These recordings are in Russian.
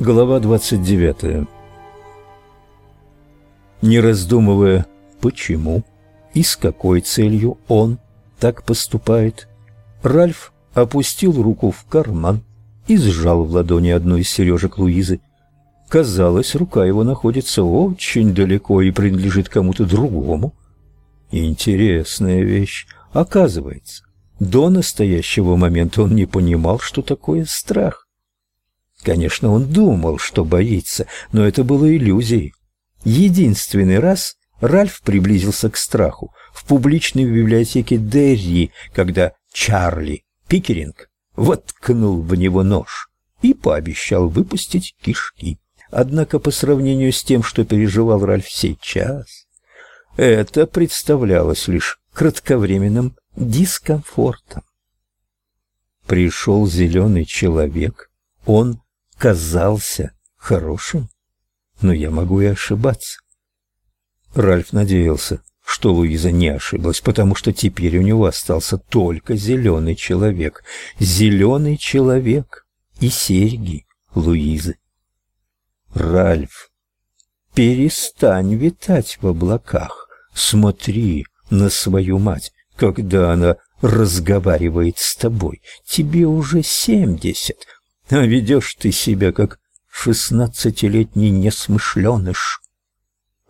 Глава 29. Не раздумывая, почему и с какой целью он так поступает, Ральф опустил руку в карман и сжал в ладони одну из сережек Луизы. Казалось, рука его находится очень далеко и принадлежит кому-то другому. Интересная вещь. Оказывается, до настоящего момента он не понимал, что такое страх. Конечно, он думал, что боится, но это было иллюзией. Единственный раз Ральф приблизился к страху в публичной библиотеке Дерри, когда Чарли Пикеринг воткнул в него нож и пообещал выпустить кишки. Однако по сравнению с тем, что переживал Ральф сейчас, это представлялось лишь кратковременным дискомфортом. Пришел зеленый человек, он казался хорошим, но я могу и ошибаться. Ральф надеялся, что Луиза не ошиблась, потому что теперь у него остался только зеленый человек. Зеленый человек и серьги Луизы. Ральф, перестань витать в облаках. Смотри на свою мать, когда она разговаривает с тобой. Тебе уже семьдесят, а ведешь ты себя как шестнадцатилетний несмышленыш.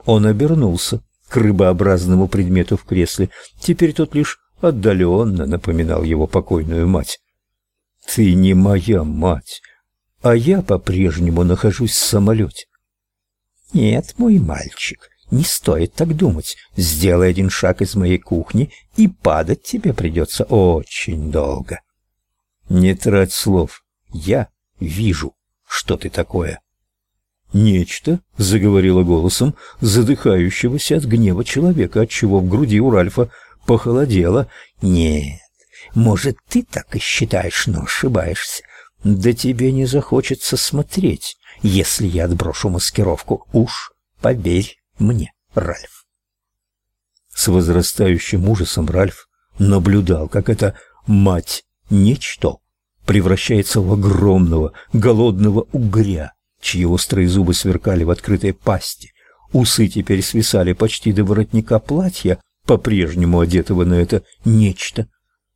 Он обернулся к рыбообразному предмету в кресле. Теперь тот лишь отдаленно напоминал его покойную мать. «Ты не моя мать, а я по-прежнему нахожусь в самолете». «Нет, мой мальчик, не стоит так думать. Сделай один шаг из моей кухни, и падать тебе придется очень долго». «Не трать слов. Я вижу, что ты такое. Нечто заговорило голосом задыхающегося от гнева человека, отчего в груди у Ральфа похолодело. Нет, может, ты так и считаешь, но ошибаешься. Да тебе не захочется смотреть, если я отброшу маскировку. Уж поверь мне, Ральф. С возрастающим ужасом Ральф наблюдал, как эта мать нечто превращается в огромного голодного угря, чьи острые зубы сверкали в открытой пасти. Усы теперь свисали почти до воротника платья, по-прежнему одетого на это нечто.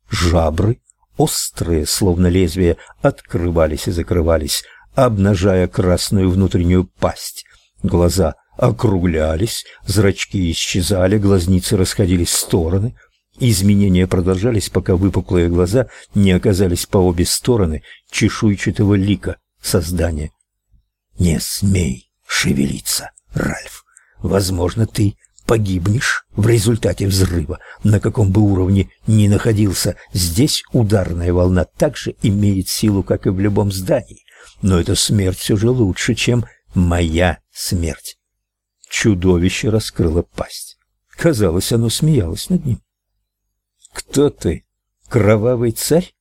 Жабры, острые, словно лезвия, открывались и закрывались, обнажая красную внутреннюю пасть. Глаза округлялись, зрачки исчезали, глазницы расходились в стороны — Изменения продолжались, пока выпуклые глаза не оказались по обе стороны чешуйчатого лика создания. «Не смей шевелиться, Ральф. Возможно, ты погибнешь в результате взрыва, на каком бы уровне ни находился. Здесь ударная волна также имеет силу, как и в любом здании. Но эта смерть все же лучше, чем моя смерть». Чудовище раскрыло пасть. Казалось, оно смеялось над ним. Кто ты? Кровавый царь?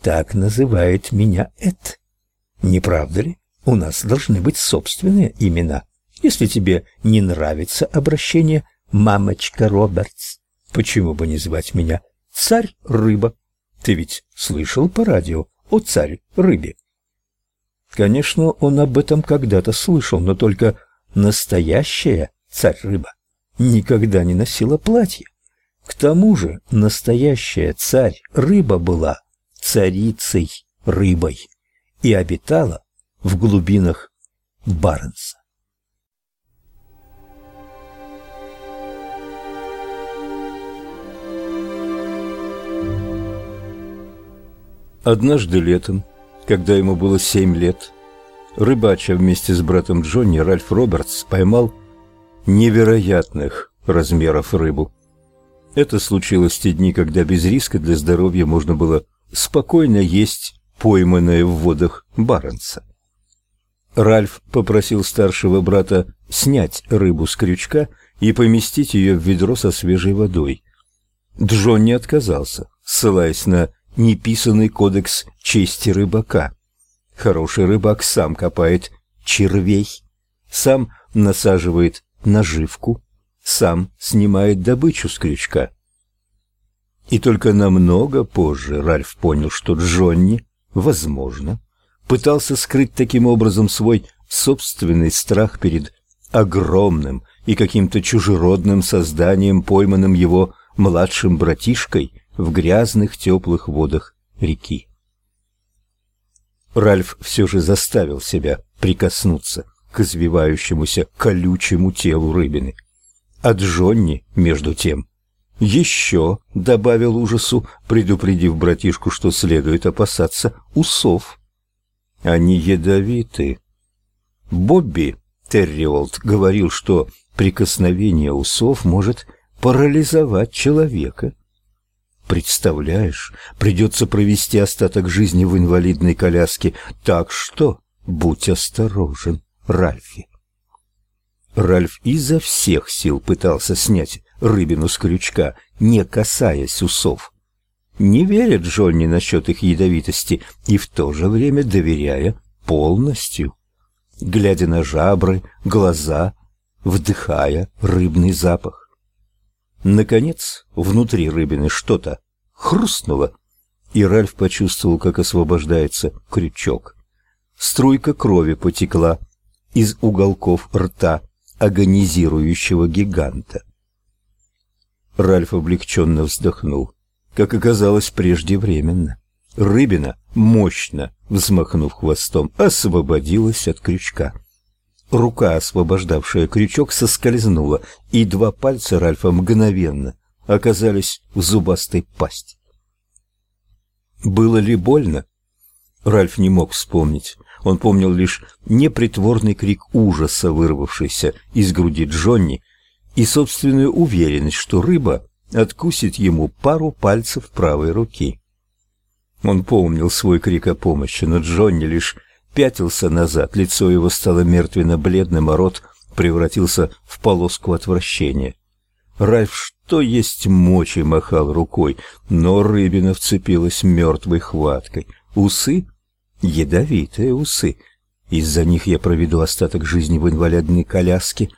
Так называет меня Эд. Не правда ли? У нас должны быть собственные имена. Если тебе не нравится обращение «мамочка Робертс», почему бы не звать меня «царь-рыба»? Ты ведь слышал по радио о царь-рыбе? Конечно, он об этом когда-то слышал, но только настоящая царь-рыба никогда не носила платье. Тому же настоящая царь-рыба была царицей-рыбой и обитала в глубинах Баренца. Однажды летом, когда ему было семь лет, рыбача вместе с братом Джонни Ральф Робертс поймал невероятных размеров рыбу. Это случилось в те дни, когда без риска для здоровья можно было спокойно есть пойманное в водах Баренца. Ральф попросил старшего брата снять рыбу с крючка и поместить ее в ведро со свежей водой. Джон не отказался, ссылаясь на неписанный кодекс чести рыбака. Хороший рыбак сам копает червей, сам насаживает наживку, сам снимает добычу с крючка. И только намного позже Ральф понял, что Джонни, возможно, пытался скрыть таким образом свой собственный страх перед огромным и каким-то чужеродным созданием, пойманным его младшим братишкой в грязных теплых водах реки. Ральф все же заставил себя прикоснуться к извивающемуся колючему телу рыбины. А Джонни, между тем, еще добавил ужасу, предупредив братишку, что следует опасаться усов. Они ядовиты. Бобби Терриолд говорил, что прикосновение усов может парализовать человека. Представляешь, придется провести остаток жизни в инвалидной коляске, так что будь осторожен, Ральфи. Ральф изо всех сил пытался снять рыбину с крючка, не касаясь усов. Не веря Джонни насчет их ядовитости и в то же время доверяя полностью. Глядя на жабры, глаза, вдыхая рыбный запах. Наконец, внутри рыбины что-то хрустнуло, и Ральф почувствовал, как освобождается крючок. Струйка крови потекла из уголков рта агонизирующего гиганта. Ральф облегченно вздохнул. Как оказалось, преждевременно. Рыбина, мощно взмахнув хвостом, освободилась от крючка. Рука, освобождавшая крючок, соскользнула, и два пальца Ральфа мгновенно оказались в зубастой пасти. Было ли больно? Ральф не мог вспомнить. Он помнил лишь непритворный крик ужаса, вырвавшийся из груди Джонни, и собственную уверенность, что рыба откусит ему пару пальцев правой руки. Он помнил свой крик о помощи, но Джонни лишь пятился назад, лицо его стало мертвенно-бледным, а рот превратился в полоску отвращения. Ральф что есть мочи махал рукой, но рыбина вцепилась мертвой хваткой. Усы? Ядовитые усы. Из-за них я проведу остаток жизни в инвалидной коляске.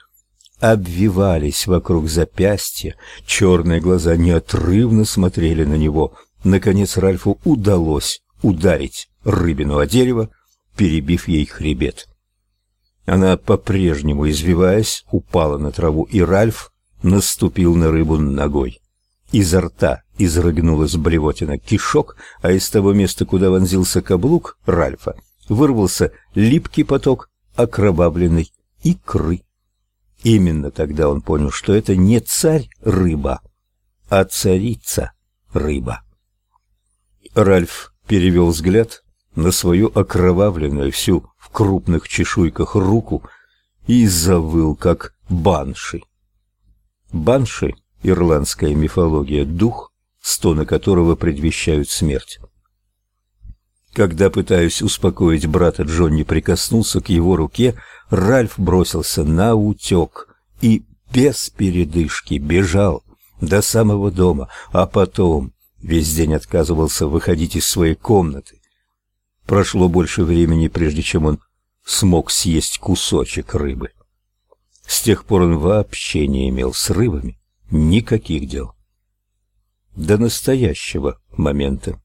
Обвивались вокруг запястья, черные глаза неотрывно смотрели на него. Наконец Ральфу удалось ударить рыбину о дерево, перебив ей хребет. Она, по-прежнему извиваясь, упала на траву, и Ральф наступил на рыбу ногой. Изо рта изрыгнулась блевотина кишок, а из того места, куда вонзился каблук Ральфа, вырвался липкий поток окровавленной икры. Именно тогда он понял, что это не царь-рыба, а царица-рыба. Ральф перевел взгляд на свою окровавленную всю в крупных чешуйках руку и завыл, как банши. Банши — ирландская мифология, дух, стоны которого предвещают смерть. Когда, пытаясь успокоить брата, Джонни прикоснулся к его руке, Ральф бросился на утек и без передышки бежал до самого дома, а потом весь день отказывался выходить из своей комнаты, Прошло больше времени, прежде чем он смог съесть кусочек рыбы. С тех пор он вообще не имел с рыбами никаких дел. До настоящего момента.